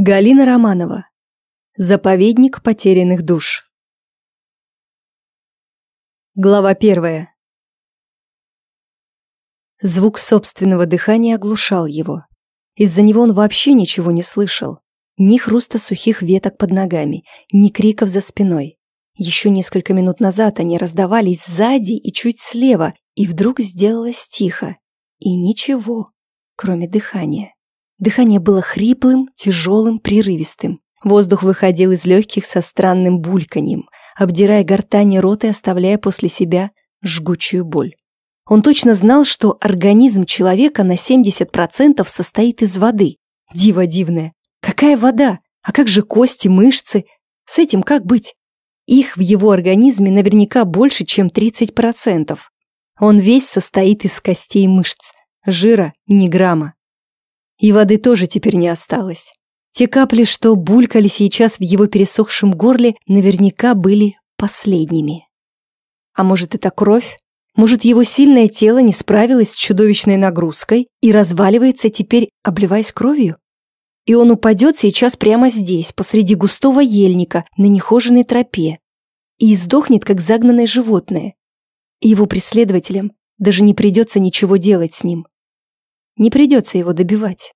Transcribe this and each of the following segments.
Галина Романова. Заповедник потерянных душ. Глава первая. Звук собственного дыхания оглушал его. Из-за него он вообще ничего не слышал. Ни хруста сухих веток под ногами, ни криков за спиной. Еще несколько минут назад они раздавались сзади и чуть слева, и вдруг сделалось тихо. И ничего, кроме дыхания. Дыхание было хриплым, тяжелым, прерывистым. Воздух выходил из легких со странным бульканьем, обдирая гортани рот и оставляя после себя жгучую боль. Он точно знал, что организм человека на 70% состоит из воды. Диво дивное. Какая вода? А как же кости, мышцы? С этим как быть? Их в его организме наверняка больше, чем 30%. Он весь состоит из костей и мышц. Жира ни грамма. И воды тоже теперь не осталось. Те капли, что булькали сейчас в его пересохшем горле, наверняка были последними. А может, это кровь? Может, его сильное тело не справилось с чудовищной нагрузкой и разваливается теперь, обливаясь кровью? И он упадет сейчас прямо здесь, посреди густого ельника, на нехоженной тропе, и издохнет, как загнанное животное. И его преследователям даже не придется ничего делать с ним. Не придется его добивать.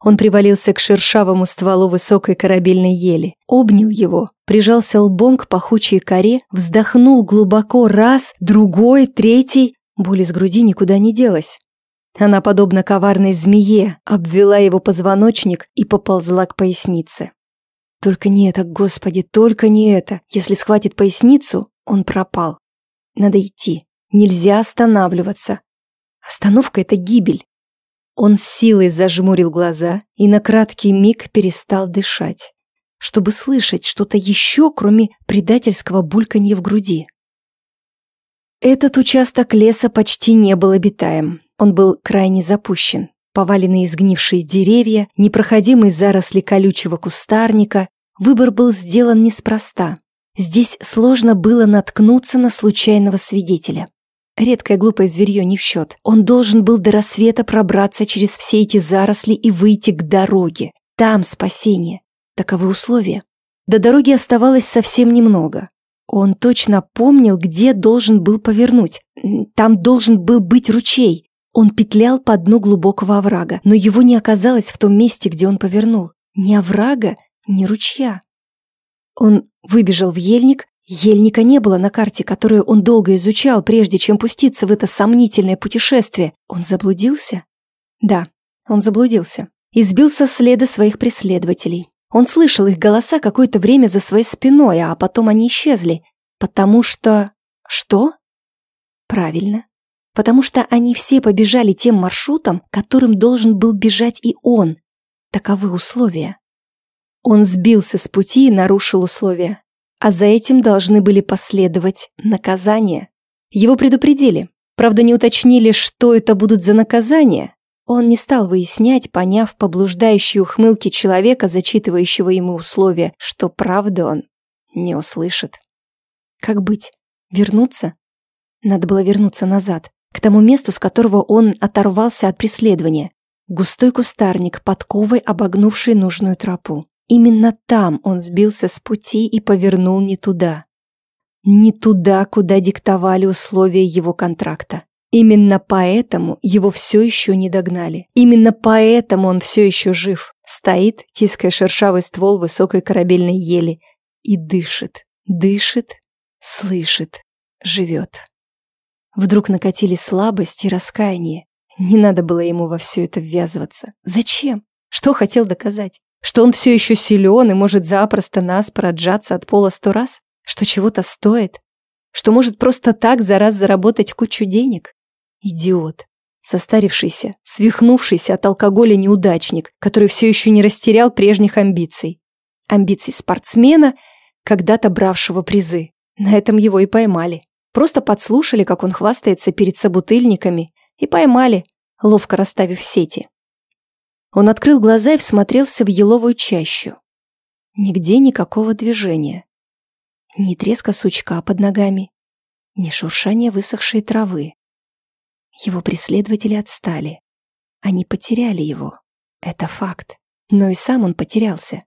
Он привалился к шершавому стволу высокой корабельной ели, обнял его, прижался лбом к пахучей коре, вздохнул глубоко раз, другой, третий. Боль из груди никуда не делась. Она, подобно коварной змее, обвела его позвоночник и поползла к пояснице. Только не это, Господи, только не это. Если схватит поясницу, он пропал. Надо идти. Нельзя останавливаться. Остановка — это гибель. Он силой зажмурил глаза и на краткий миг перестал дышать, чтобы слышать что-то еще, кроме предательского бульканья в груди. Этот участок леса почти не был обитаем. Он был крайне запущен. Поваленные изгнившие деревья, непроходимые заросли колючего кустарника. Выбор был сделан неспроста. Здесь сложно было наткнуться на случайного свидетеля. Редкое глупое зверье не в счет. Он должен был до рассвета пробраться через все эти заросли и выйти к дороге. Там спасение. Таковы условия. До дороги оставалось совсем немного. Он точно помнил, где должен был повернуть. Там должен был быть ручей. Он петлял по дну глубокого оврага, но его не оказалось в том месте, где он повернул. Ни оврага, ни ручья. Он выбежал в ельник, Ельника не было на карте, которую он долго изучал, прежде чем пуститься в это сомнительное путешествие. Он заблудился? Да, он заблудился. И сбился с следа своих преследователей. Он слышал их голоса какое-то время за своей спиной, а потом они исчезли. Потому что... Что? Правильно. Потому что они все побежали тем маршрутом, которым должен был бежать и он. Таковы условия. Он сбился с пути и нарушил условия а за этим должны были последовать наказания. Его предупредили, правда не уточнили, что это будут за наказания. Он не стал выяснять, поняв по блуждающей ухмылке человека, зачитывающего ему условия, что правда он не услышит. Как быть? Вернуться? Надо было вернуться назад, к тому месту, с которого он оторвался от преследования. Густой кустарник, подковой обогнувший нужную тропу. Именно там он сбился с пути и повернул не туда. Не туда, куда диктовали условия его контракта. Именно поэтому его все еще не догнали. Именно поэтому он все еще жив. Стоит, тиская шершавый ствол высокой корабельной ели, и дышит, дышит, слышит, живет. Вдруг накатили слабость и раскаяние. Не надо было ему во все это ввязываться. Зачем? Что хотел доказать? Что он все еще силен и может запросто нас проджаться от пола сто раз? Что чего-то стоит? Что может просто так за раз заработать кучу денег? Идиот. Состарившийся, свихнувшийся от алкоголя неудачник, который все еще не растерял прежних амбиций. Амбиций спортсмена, когда-то бравшего призы. На этом его и поймали. Просто подслушали, как он хвастается перед собутыльниками, и поймали, ловко расставив сети. Он открыл глаза и всмотрелся в еловую чащу. Нигде никакого движения. Ни треска сучка под ногами, ни шуршания высохшей травы. Его преследователи отстали. Они потеряли его. Это факт. но и сам он потерялся.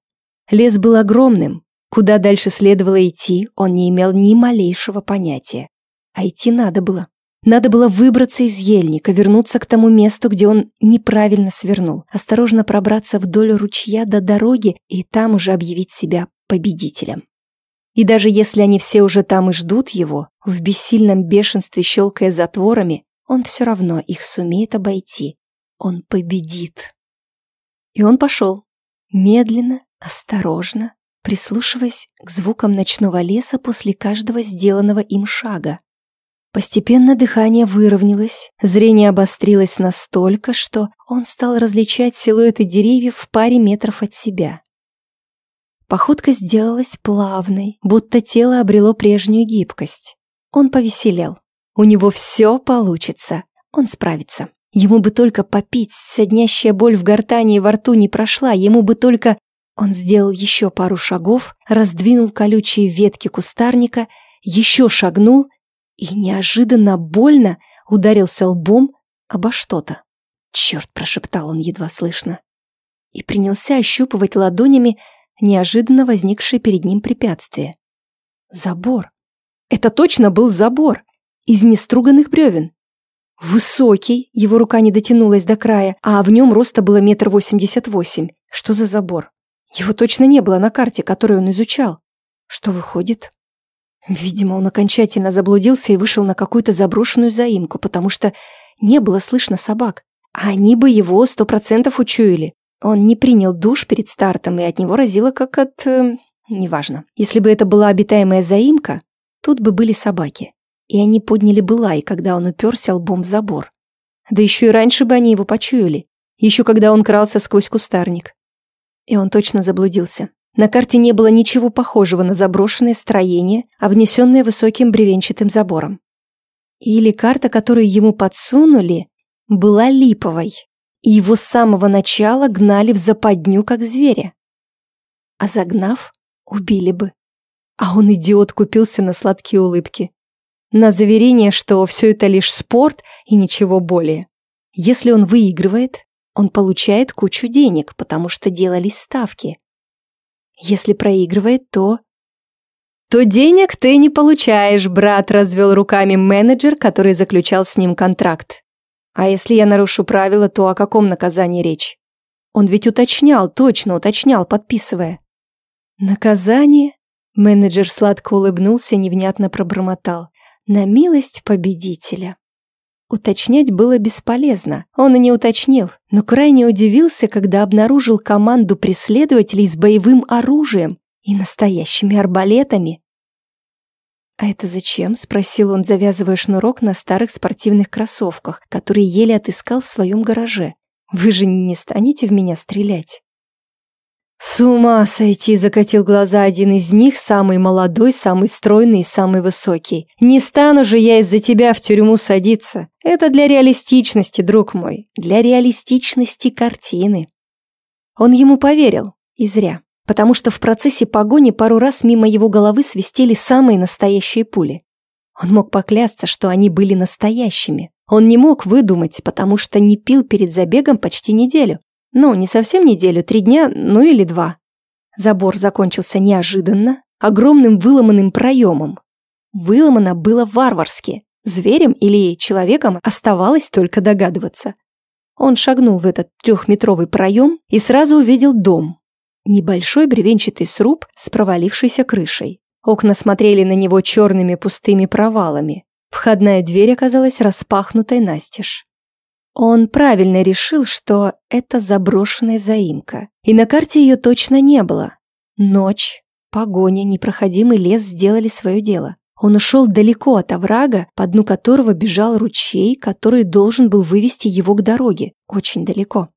Лес был огромным, куда дальше следовало идти, он не имел ни малейшего понятия. А идти надо было. Надо было выбраться из ельника, вернуться к тому месту, где он неправильно свернул, осторожно пробраться вдоль ручья до дороги и там уже объявить себя победителем. И даже если они все уже там и ждут его, в бессильном бешенстве щелкая затворами, он все равно их сумеет обойти. Он победит. И он пошел. Медленно, осторожно, прислушиваясь к звукам ночного леса после каждого сделанного им шага. Постепенно дыхание выровнялось, зрение обострилось настолько, что он стал различать силуэты деревьев в паре метров от себя. Походка сделалась плавной, будто тело обрело прежнюю гибкость. Он повеселел. У него все получится. Он справится. Ему бы только попить, соднящая боль в гортани и во рту не прошла, ему бы только... Он сделал еще пару шагов, раздвинул колючие ветки кустарника, еще шагнул и неожиданно больно ударился лбом обо что-то. «Черт!» – прошептал он едва слышно. И принялся ощупывать ладонями неожиданно возникшее перед ним препятствие. Забор. Это точно был забор из неструганных бревен. Высокий, его рука не дотянулась до края, а в нем роста было метр восемьдесят восемь. Что за забор? Его точно не было на карте, которую он изучал. Что выходит? Видимо, он окончательно заблудился и вышел на какую-то заброшенную заимку, потому что не было слышно собак. А они бы его сто процентов учуяли. Он не принял душ перед стартом, и от него разило как от... Э, неважно. Если бы это была обитаемая заимка, тут бы были собаки. И они подняли бы лай, когда он уперся лбом в забор. Да еще и раньше бы они его почуяли. Еще когда он крался сквозь кустарник. И он точно заблудился. На карте не было ничего похожего на заброшенное строение, обнесенное высоким бревенчатым забором. Или карта, которую ему подсунули, была липовой и его с самого начала гнали в западню, как зверя. А загнав, убили бы. А он, идиот, купился на сладкие улыбки. На заверение, что все это лишь спорт и ничего более. Если он выигрывает, он получает кучу денег, потому что делались ставки. Если проигрывает, то... То денег ты не получаешь, брат, развел руками менеджер, который заключал с ним контракт. А если я нарушу правила, то о каком наказании речь? Он ведь уточнял, точно уточнял, подписывая. Наказание? Менеджер сладко улыбнулся, невнятно пробормотал. На милость победителя. Уточнять было бесполезно, он и не уточнил, но крайне удивился, когда обнаружил команду преследователей с боевым оружием и настоящими арбалетами. «А это зачем?» — спросил он, завязывая шнурок на старых спортивных кроссовках, которые еле отыскал в своем гараже. «Вы же не станете в меня стрелять?» «С ума сойти!» — закатил глаза один из них, самый молодой, самый стройный и самый высокий. «Не стану же я из-за тебя в тюрьму садиться. Это для реалистичности, друг мой, для реалистичности картины». Он ему поверил, и зря потому что в процессе погони пару раз мимо его головы свистели самые настоящие пули. Он мог поклясться, что они были настоящими. Он не мог выдумать, потому что не пил перед забегом почти неделю. Ну, не совсем неделю, три дня, ну или два. Забор закончился неожиданно, огромным выломанным проемом. Выломано было варварски. Зверем или человеком оставалось только догадываться. Он шагнул в этот трехметровый проем и сразу увидел дом, Небольшой бревенчатый сруб с провалившейся крышей. Окна смотрели на него черными пустыми провалами. Входная дверь оказалась распахнутой настежь. Он правильно решил, что это заброшенная заимка. И на карте ее точно не было. Ночь, погоня, непроходимый лес сделали свое дело. Он ушел далеко от оврага, по дну которого бежал ручей, который должен был вывести его к дороге. Очень далеко.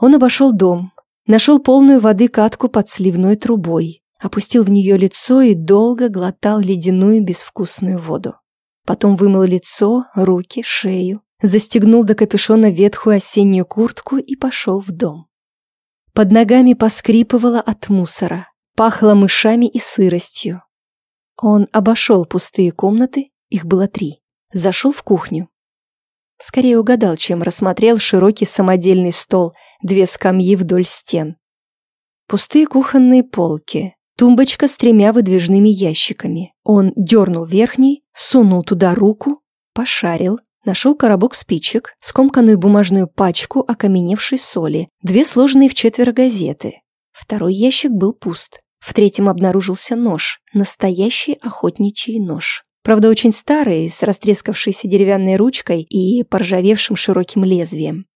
Он обошел дом, Нашел полную воды катку под сливной трубой, опустил в нее лицо и долго глотал ледяную безвкусную воду. Потом вымыл лицо, руки, шею, застегнул до капюшона ветхую осеннюю куртку и пошел в дом. Под ногами поскрипывало от мусора, пахло мышами и сыростью. Он обошел пустые комнаты, их было три, зашел в кухню, Скорее угадал, чем рассмотрел широкий самодельный стол, две скамьи вдоль стен. Пустые кухонные полки, тумбочка с тремя выдвижными ящиками. Он дернул верхний, сунул туда руку, пошарил, нашел коробок спичек, скомканную бумажную пачку окаменевшей соли, две сложенные в четверо газеты. Второй ящик был пуст. В третьем обнаружился нож, настоящий охотничий нож. Правда, очень старый, с растрескавшейся деревянной ручкой и поржавевшим широким лезвием.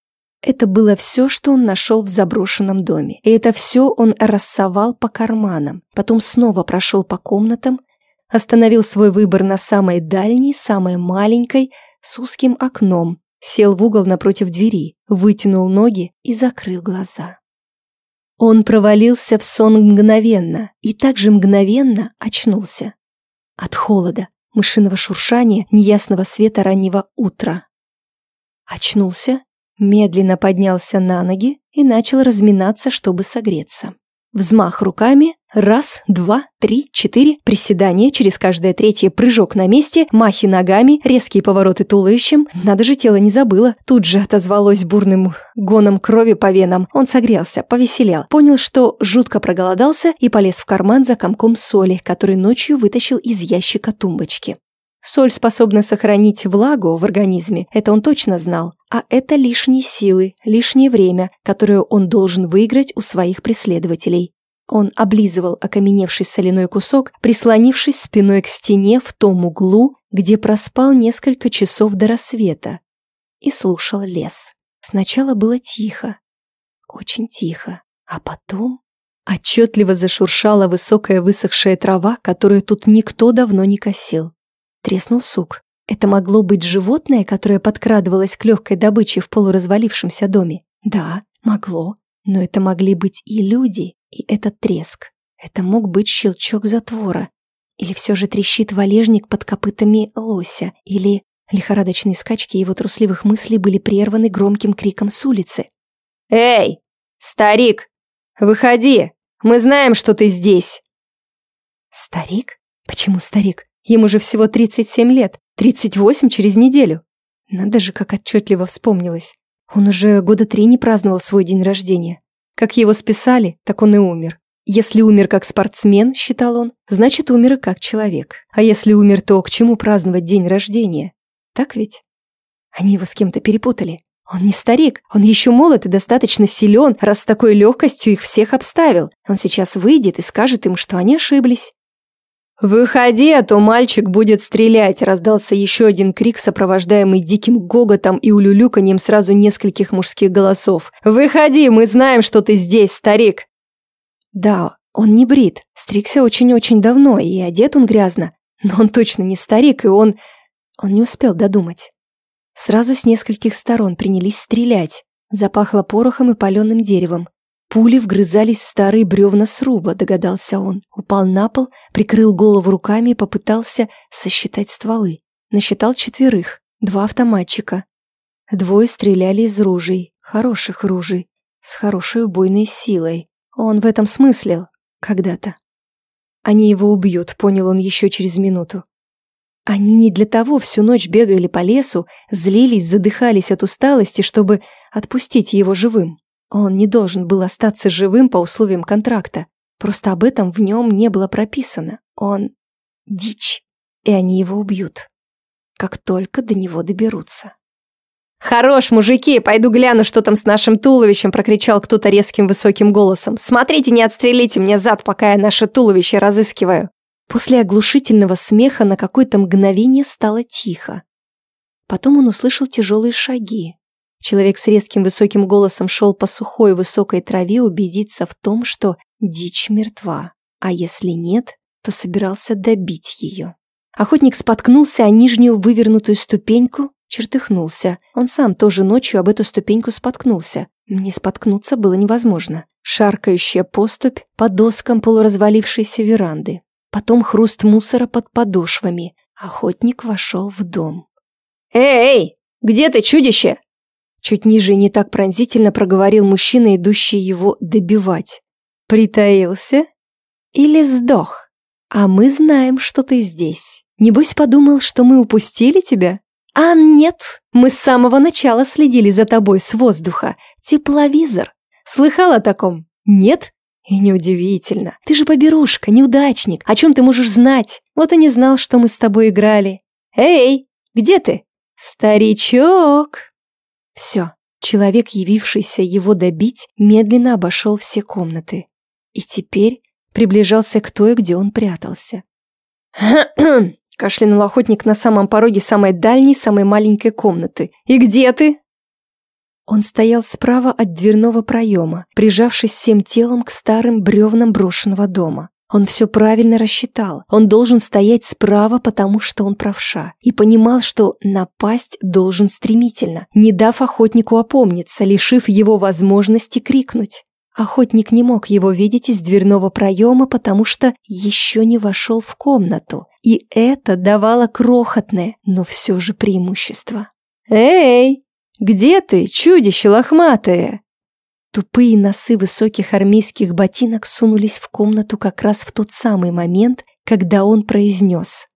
Это было все, что он нашел в заброшенном доме. И это все он рассовал по карманам. Потом снова прошел по комнатам, остановил свой выбор на самой дальней, самой маленькой, с узким окном, сел в угол напротив двери, вытянул ноги и закрыл глаза. Он провалился в сон мгновенно и также мгновенно очнулся. От холода, мышиного шуршания, неясного света раннего утра. Очнулся, медленно поднялся на ноги и начал разминаться, чтобы согреться. Взмах руками, раз, два, три, четыре, приседания, через каждое третье прыжок на месте, махи ногами, резкие повороты туловищем. Надо же, тело не забыло. Тут же отозвалось бурным гоном крови по венам. Он согрелся, повеселел, понял, что жутко проголодался и полез в карман за комком соли, который ночью вытащил из ящика тумбочки. Соль способна сохранить влагу в организме, это он точно знал. А это лишние силы, лишнее время, которое он должен выиграть у своих преследователей. Он облизывал окаменевший соляной кусок, прислонившись спиной к стене в том углу, где проспал несколько часов до рассвета, и слушал лес. Сначала было тихо, очень тихо, а потом отчетливо зашуршала высокая высохшая трава, которую тут никто давно не косил. Треснул сук. Это могло быть животное, которое подкрадывалось к легкой добыче в полуразвалившемся доме? Да, могло. Но это могли быть и люди, и этот треск. Это мог быть щелчок затвора. Или все же трещит валежник под копытами лося. Или лихорадочные скачки его трусливых мыслей были прерваны громким криком с улицы. «Эй, старик, выходи! Мы знаем, что ты здесь!» «Старик? Почему старик? Ему же всего 37 лет, 38 через неделю. Надо же, как отчетливо вспомнилось. Он уже года три не праздновал свой день рождения. Как его списали, так он и умер. Если умер как спортсмен, считал он, значит умер и как человек. А если умер, то к чему праздновать день рождения? Так ведь? Они его с кем-то перепутали. Он не старик, он еще молод и достаточно силен, раз с такой легкостью их всех обставил. Он сейчас выйдет и скажет им, что они ошиблись. «Выходи, а то мальчик будет стрелять!» Раздался еще один крик, сопровождаемый диким гоготом и улюлюканьем сразу нескольких мужских голосов. «Выходи, мы знаем, что ты здесь, старик!» Да, он не брит, стригся очень-очень давно, и одет он грязно. Но он точно не старик, и он... Он не успел додумать. Сразу с нескольких сторон принялись стрелять. Запахло порохом и паленым деревом. Пули вгрызались в старые бревна сруба, догадался он. Упал на пол, прикрыл голову руками и попытался сосчитать стволы. Насчитал четверых, два автоматчика. Двое стреляли из ружей, хороших ружей, с хорошей убойной силой. Он в этом смыслил когда-то. Они его убьют, понял он еще через минуту. Они не для того всю ночь бегали по лесу, злились, задыхались от усталости, чтобы отпустить его живым. Он не должен был остаться живым по условиям контракта. Просто об этом в нем не было прописано. Он дичь, и они его убьют. Как только до него доберутся. «Хорош, мужики, пойду гляну, что там с нашим туловищем», прокричал кто-то резким высоким голосом. «Смотрите, не отстрелите мне зад, пока я наше туловище разыскиваю». После оглушительного смеха на какое-то мгновение стало тихо. Потом он услышал тяжелые шаги. Человек с резким высоким голосом шел по сухой высокой траве убедиться в том, что дичь мертва, а если нет, то собирался добить ее. Охотник споткнулся о нижнюю вывернутую ступеньку, чертыхнулся. Он сам тоже ночью об эту ступеньку споткнулся. Не споткнуться было невозможно. Шаркающая поступь по доскам полуразвалившейся веранды. Потом хруст мусора под подошвами. Охотник вошел в дом. «Эй, эй, где ты, чудище?» Чуть ниже не так пронзительно проговорил мужчина, идущий его добивать. «Притаился? Или сдох? А мы знаем, что ты здесь. Небось подумал, что мы упустили тебя? А нет, мы с самого начала следили за тобой с воздуха. Тепловизор. Слыхал о таком? Нет? И неудивительно. Ты же поберушка, неудачник. О чем ты можешь знать? Вот и не знал, что мы с тобой играли. Эй, где ты? Старичок. Все. Человек, явившийся его добить, медленно обошел все комнаты. И теперь приближался к той, где он прятался. Кашлянул охотник на самом пороге самой дальней, самой маленькой комнаты. «И где ты?» Он стоял справа от дверного проема, прижавшись всем телом к старым бревнам брошенного дома. Он все правильно рассчитал. Он должен стоять справа, потому что он правша. И понимал, что напасть должен стремительно, не дав охотнику опомниться, лишив его возможности крикнуть. Охотник не мог его видеть из дверного проема, потому что еще не вошел в комнату. И это давало крохотное, но все же преимущество. «Эй!» «Где ты, чудище лохматое?» Тупые носы высоких армейских ботинок сунулись в комнату как раз в тот самый момент, когда он произнес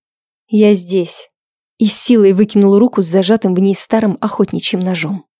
«Я здесь» и силой выкинул руку с зажатым в ней старым охотничьим ножом.